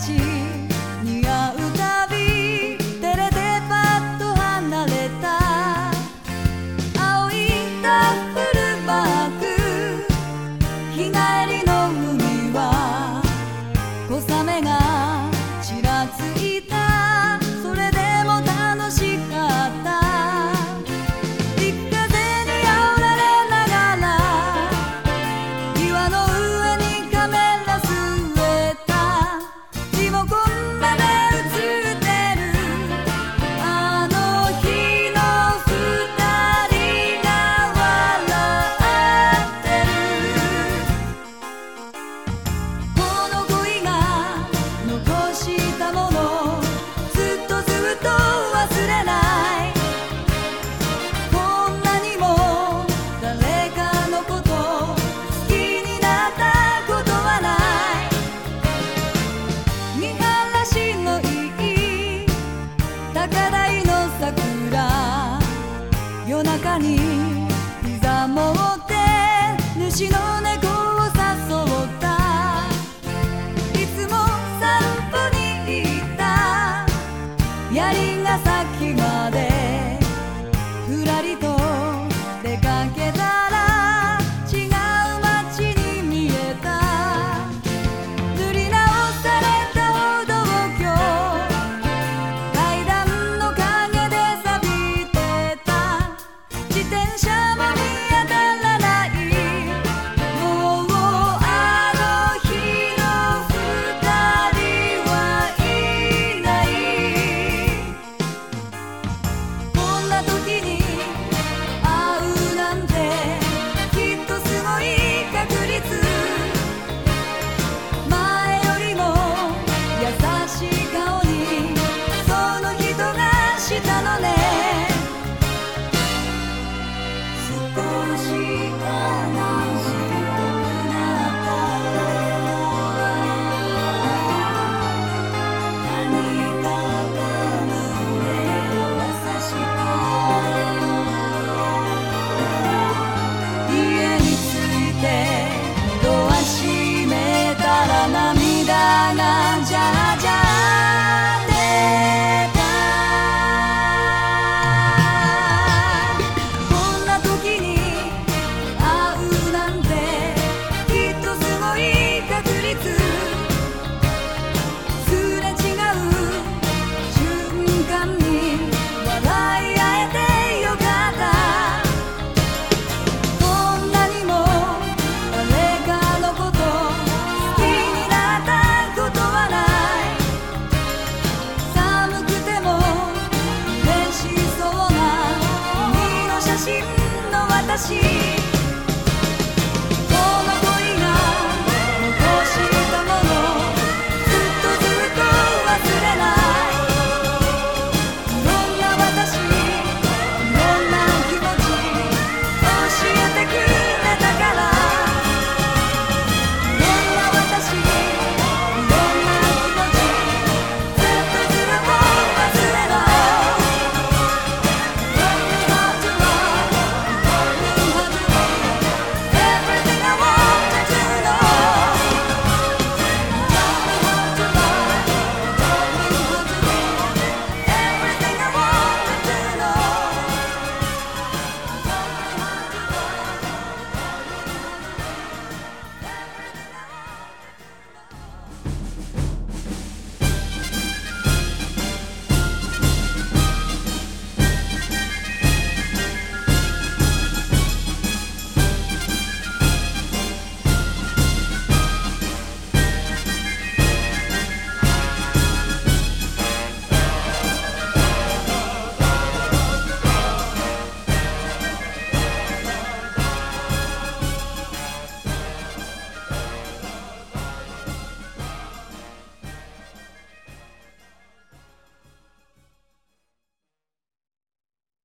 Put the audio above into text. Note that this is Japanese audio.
街に会うたび照れてパッと離れた。青いダッフルバッグ日帰りの海は小雨がちらつく高台の桜。夜中に